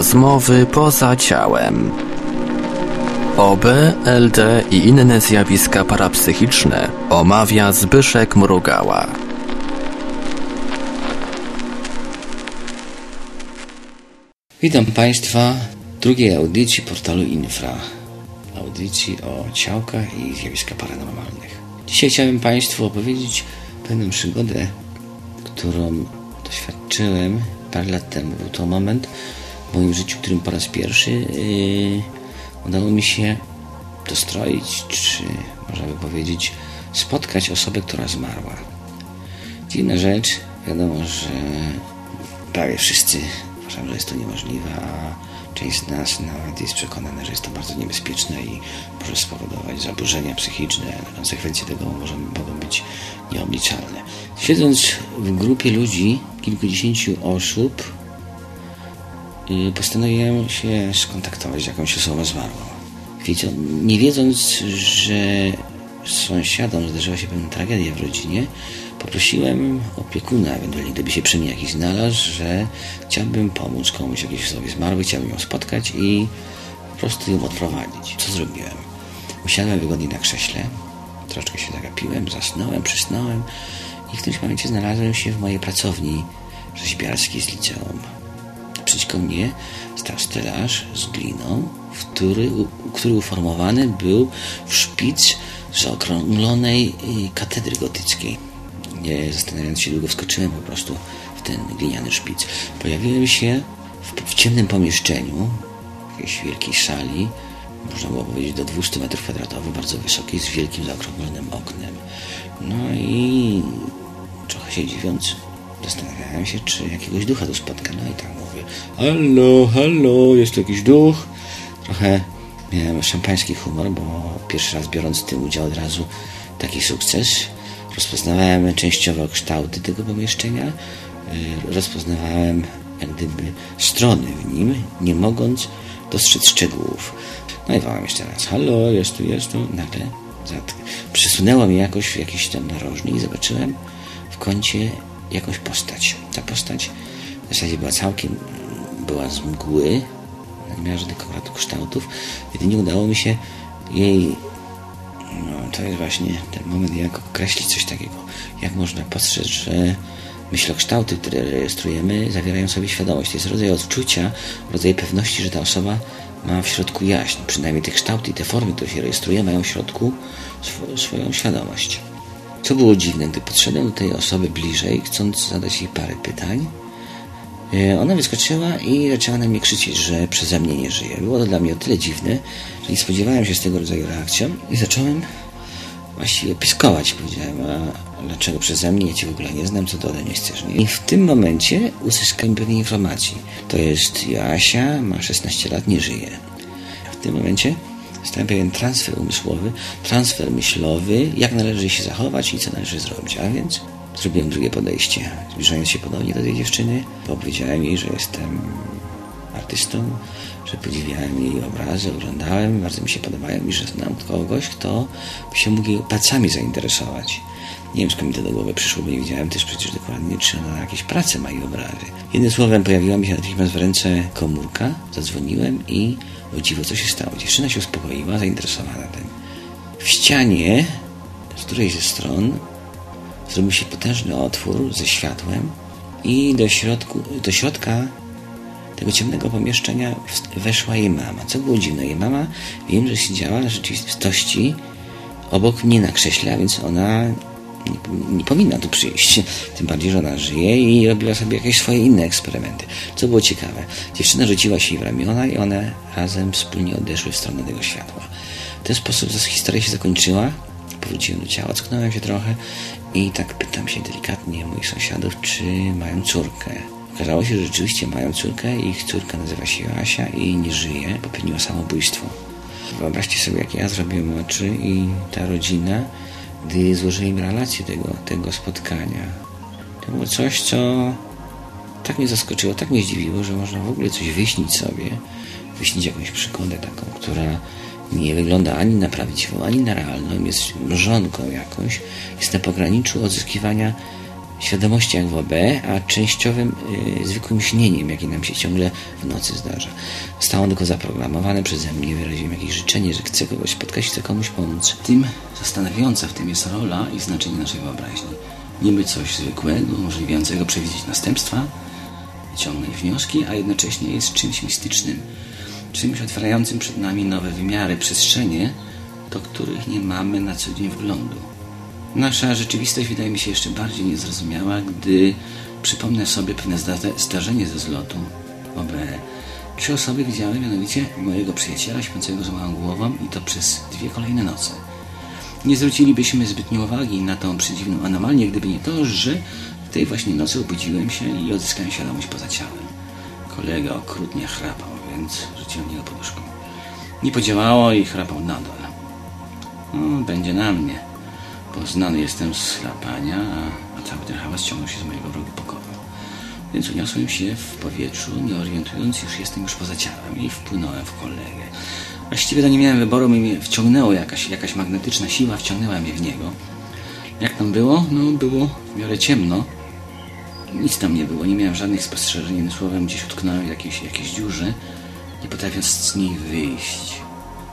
Rozmowy poza ciałem. OB, LD i inne zjawiska parapsychiczne omawia Zbyszek Mrugała. Witam Państwa w drugiej audycji portalu Infra. Audycji o ciałkach i zjawiskach paranormalnych. Dzisiaj chciałem Państwu opowiedzieć pewną przygodę, którą doświadczyłem parę lat temu. Był to moment w moim życiu, którym po raz pierwszy yy, udało mi się dostroić, czy można by powiedzieć, spotkać osobę, która zmarła. Dziwna rzecz, wiadomo, że prawie wszyscy uważają, że jest to niemożliwe, a część z nas nawet jest przekonana, że jest to bardzo niebezpieczne i może spowodować zaburzenia psychiczne. Konsekwencje tego może, mogą być nieobliczalne. Siedząc w grupie ludzi, kilkudziesięciu osób, postanowiłem się skontaktować z jakąś osobą zmarłą. Nie wiedząc, że sąsiadom zdarzyła się pewna tragedia w rodzinie, poprosiłem opiekuna, ewentualnie gdyby się przy mnie jakiś znalazł, że chciałbym pomóc komuś, jakiejś osobie zmarłej, chciałbym ją spotkać i po prostu ją odprowadzić. Co zrobiłem? Usiadłem wygodnie na krześle, troszkę się zagapiłem, zasnąłem, przysnąłem i w którymś momencie znalazłem się w mojej pracowni rzeźbiarskiej z liceum. Przeciwko mnie stał stelaż z gliną, który, który uformowany był w szpic zaokrąglonej katedry gotyckiej. Nie zastanawiając się długo, wskoczyłem po prostu w ten gliniany szpic. Pojawiłem się w, w ciemnym pomieszczeniu, w jakiejś wielkiej sali, można było powiedzieć do 200 metrów kwadratowych, bardzo wysokiej, z wielkim zaokrąglonym oknem. No i trochę się dziwiąc, zastanawiałem się, czy jakiegoś ducha tu spotka. No i tak mówię, hallo, hallo, jest tu jakiś duch? Trochę miałem szampański humor, bo pierwszy raz biorąc w tym udział od razu taki sukces. Rozpoznawałem częściowo kształty tego pomieszczenia, rozpoznawałem jak gdyby strony w nim, nie mogąc dostrzec szczegółów. No i wołam jeszcze raz, halo, jest tu, jest tu. Nagle przesunęło mnie jakoś w jakiś tam narożnik i zobaczyłem w kącie jakąś postać. Ta postać w zasadzie była całkiem, była z mgły, nie miała żadnych akurat kształtów. Jedynie udało mi się jej no, to jest właśnie ten moment, jak określić coś takiego. Jak można postrzec, że myślokształty, które rejestrujemy, zawierają sobie świadomość. To jest rodzaj odczucia, rodzaj pewności, że ta osoba ma w środku jaźń. Przynajmniej te kształty i te formy, które się rejestruje, mają w środku sw swoją świadomość. Co było dziwne, gdy podszedłem do tej osoby bliżej, chcąc zadać jej parę pytań, ona wyskoczyła i zaczęła na mnie krzyczeć, że przeze mnie nie żyje. Było to dla mnie o tyle dziwne, że nie spodziewałem się z tego rodzaju reakcją i zacząłem właściwie pyskować. Powiedziałem, a dlaczego przeze mnie? Ja cię w ogóle nie znam, co to ode mnie chcesz. I w tym momencie uzyskałem pewnej informacji. To jest Joasia, ma 16 lat, nie żyje. W tym momencie stałem pewien transfer umysłowy, transfer myślowy, jak należy się zachować i co należy zrobić. A więc Zrobiłem drugie podejście. Zbliżając się ponownie do tej dziewczyny, powiedziałem jej, że jestem artystą, że podziwiałem jej obrazy, oglądałem, bardzo mi się podobają i że znam kogoś, kto by się mógł jej pracami zainteresować. Nie wiem skąd mi to do głowy przyszło, bo nie widziałem też przecież dokładnie, czy ona jakieś prace ma i obrazy. Jednym słowem pojawiła mi się natychmiast w ręce komórka, zadzwoniłem i o dziwo co się stało. Dziewczyna się uspokoiła, zainteresowana tym. W ścianie, z której ze stron zrobił się potężny otwór ze światłem i do, środku, do środka tego ciemnego pomieszczenia weszła jej mama. Co było dziwne, jej mama wiem, że siedziała na rzeczywistości obok mnie na krześle, a więc ona nie, nie, powinna tu przyjść. Tym bardziej, że ona żyje i robiła sobie jakieś swoje inne eksperymenty. Co było ciekawe, dziewczyna rzuciła się jej w ramiona i one razem wspólnie odeszły w stronę tego światła. W ten sposób historia się zakończyła. Powróciłem do ciała, ocknąłem się trochę i tak pytam się delikatnie moich sąsiadów, czy mają córkę. Okazało się, że rzeczywiście mają córkę. Ich córka nazywa się Joasia i nie żyje. Popełniła samobójstwo. Wyobraźcie sobie, jak ja zrobiłem oczy i ta rodzina, gdy złożyłem relację tego, tego spotkania. To było coś, co tak mnie zaskoczyło, tak mnie zdziwiło, że można w ogóle coś wyśnić sobie, wyśnić jakąś przygodę taką, która nie wygląda ani na prawdziwą, ani na realną, jest mrzonką jakąś, jest na pograniczu odzyskiwania świadomościach w OB, a częściowym yy, zwykłym śnieniem, jakie nam się ciągle w nocy zdarza. Zostało tylko zaprogramowane przeze mnie, wyraziłem jakieś życzenie, że chcę kogoś spotkać, chcę komuś pomóc. Tym zastanawiająca w tym jest rola i znaczenie naszej wyobraźni. Niby coś zwykłego, umożliwiającego przewidzieć następstwa, wyciągnąć wnioski, a jednocześnie jest czymś mistycznym, czymś otwierającym przed nami nowe wymiary, przestrzenie, do których nie mamy na co dzień wglądu. Nasza rzeczywistość wydaje mi się jeszcze bardziej niezrozumiała, gdy przypomnę sobie pewne zdarzenie ze zlotu OB. Trzy osoby widziały mianowicie mojego przyjaciela śpiącego z małą głową i to przez dwie kolejne noce. Nie zwrócilibyśmy zbytnio uwagi na tą przedziwną anomalię, gdyby nie to, że w tej właśnie nocy obudziłem się i odzyskałem świadomość poza ciałem. Kolega okrutnie chrapał, więc rzuciłem niego poduszką. Nie podziałało i chrapał nadal. No, będzie na mnie, bo znany jestem z chrapania, a, cały ten hałas ciągnął się z mojego rogu pokoju. Więc uniosłem się w powietrzu, nie orientując, już jestem już poza ciałem i wpłynąłem w kolegę. Właściwie to nie miałem wyboru, mnie wciągnęło jakaś, jakaś magnetyczna siła, wciągnęła mnie w niego. Jak tam było? No, było w miarę ciemno. Nic tam nie było, nie miałem żadnych spostrzeżeń, słowem gdzieś utknąłem w jakiejś, jakiejś dziurze, nie potrafiąc z niej wyjść.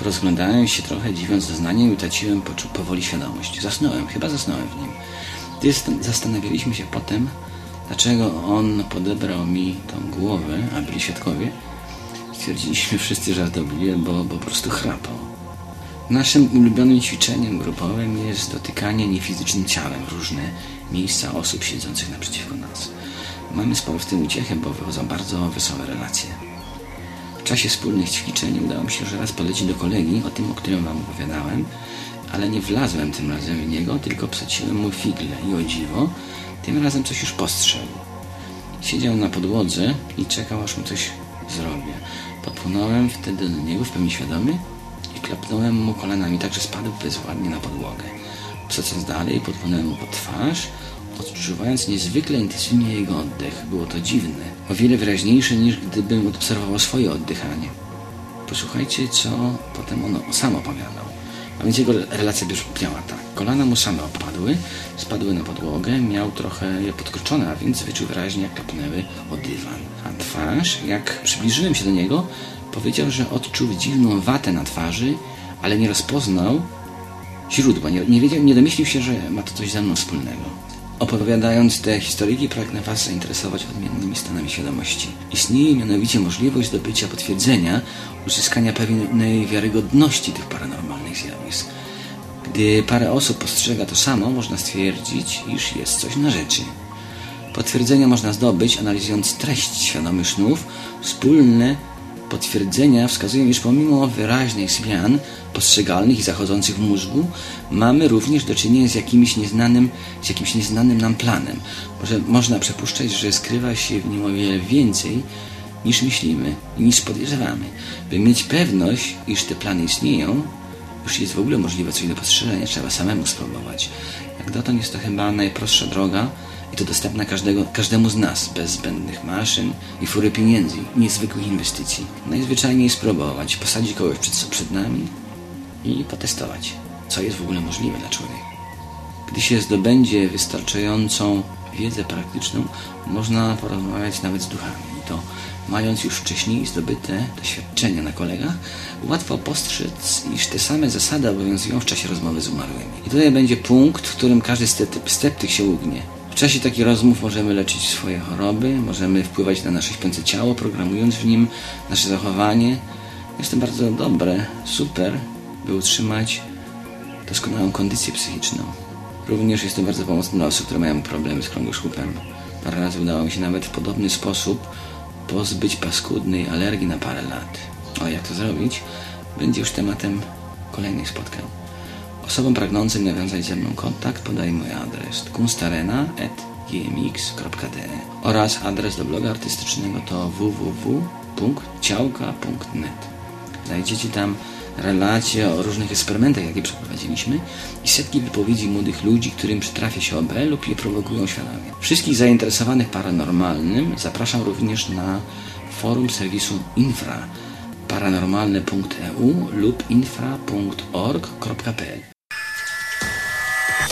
Porozglądałem się trochę, dziwiąc zeznaniem i utraciłem powoli świadomość. Zasnąłem, chyba zasnąłem w nim. Zastanawialiśmy się potem, dlaczego on podebrał mi tą głowę, a byli świadkowie, stwierdziliśmy wszyscy żartobliwie, bo, po prostu chrapał. Naszym ulubionym ćwiczeniem grupowym jest dotykanie niefizycznym ciałem różne miejsca osób siedzących naprzeciwko nas. Mamy sporo w tym uciechę, bo wychodzą bardzo wesołe relacje. W czasie wspólnych ćwiczeń udało mi się już raz polecić do kolegi o tym, o którym wam opowiadałem, ale nie wlazłem tym razem w niego, tylko psaciłem mu figle i o dziwo, tym razem coś już postrzegł. Siedział na podłodze i czekał, aż mu coś zrobię. Podpłynąłem wtedy do niego w pełni świadomy i klapnąłem mu kolanami, tak że spadł bezładnie na podłogę. Przechodząc dalej, podpłynąłem mu pod twarz, odczuwając niezwykle intensywnie jego oddech. Było to dziwne, o wiele wyraźniejsze niż gdybym obserwował swoje oddychanie. Posłuchajcie, co potem ono sam opowiadał. A więc jego relacja brzmiała tak. Kolana mu same opadły, spadły na podłogę, miał trochę je podkroczone, a więc wyczuł wyraźnie, jak kapnęły o dywan. A twarz, jak przybliżyłem się do niego, powiedział, że odczuł dziwną watę na twarzy, ale nie rozpoznał źródła. Nie, nie, wiedział, nie domyślił się, że ma to coś ze mną wspólnego. Opowiadając te historyjki, pragnę Was zainteresować odmiennymi stanami świadomości. Istnieje mianowicie możliwość zdobycia potwierdzenia, uzyskania pewnej wiarygodności tych paranormalnych zjawisk. Gdy parę osób postrzega to samo, można stwierdzić, iż jest coś na rzeczy. Potwierdzenia można zdobyć analizując treść świadomych snów, wspólne Potwierdzenia wskazują, iż pomimo wyraźnych zmian postrzegalnych i zachodzących w mózgu, mamy również do czynienia z jakimś nieznanym, z jakimś nieznanym nam planem. Może można przypuszczać, że skrywa się w nim o wiele więcej niż myślimy i niż podejrzewamy. By mieć pewność, iż te plany istnieją, już jest w ogóle możliwe coś do postrzeżenia, trzeba samemu spróbować. Jak dotąd jest to chyba najprostsza droga, i to dostępna każdego, każdemu z nas, bez zbędnych maszyn i fury pieniędzy, niezwykłych inwestycji. Najzwyczajniej spróbować, posadzić kogoś przed, przed nami i potestować, co jest w ogóle możliwe dla człowieka. Gdy się zdobędzie wystarczającą wiedzę praktyczną, można porozmawiać nawet z duchami. I to mając już wcześniej zdobyte doświadczenia na kolegach, łatwo postrzec, iż te same zasady obowiązują w czasie rozmowy z umarłymi. I tutaj będzie punkt, w którym każdy sceptyk się ugnie. W czasie takich rozmów możemy leczyć swoje choroby, możemy wpływać na nasze śpiące ciało, programując w nim nasze zachowanie. Jest to bardzo dobre, super, by utrzymać doskonałą kondycję psychiczną. Również jest to bardzo pomocne dla osób, które mają problemy z krągoszłupem. Parę razy udało mi się nawet w podobny sposób pozbyć paskudnej alergii na parę lat. O jak to zrobić? Będzie już tematem kolejnych spotkań. Osobom pragnącym nawiązać ze mną kontakt podaj mój adres. Kunstarena.gmx.de oraz adres do bloga artystycznego to www.ciałka.net Znajdziecie tam relacje o różnych eksperymentach, jakie przeprowadziliśmy i setki wypowiedzi młodych ludzi, którym przytrafia się OB lub je prowokują świadomie. Wszystkich zainteresowanych paranormalnym zapraszam również na forum serwisu Infra paranormalne.eu lub infra.org.pl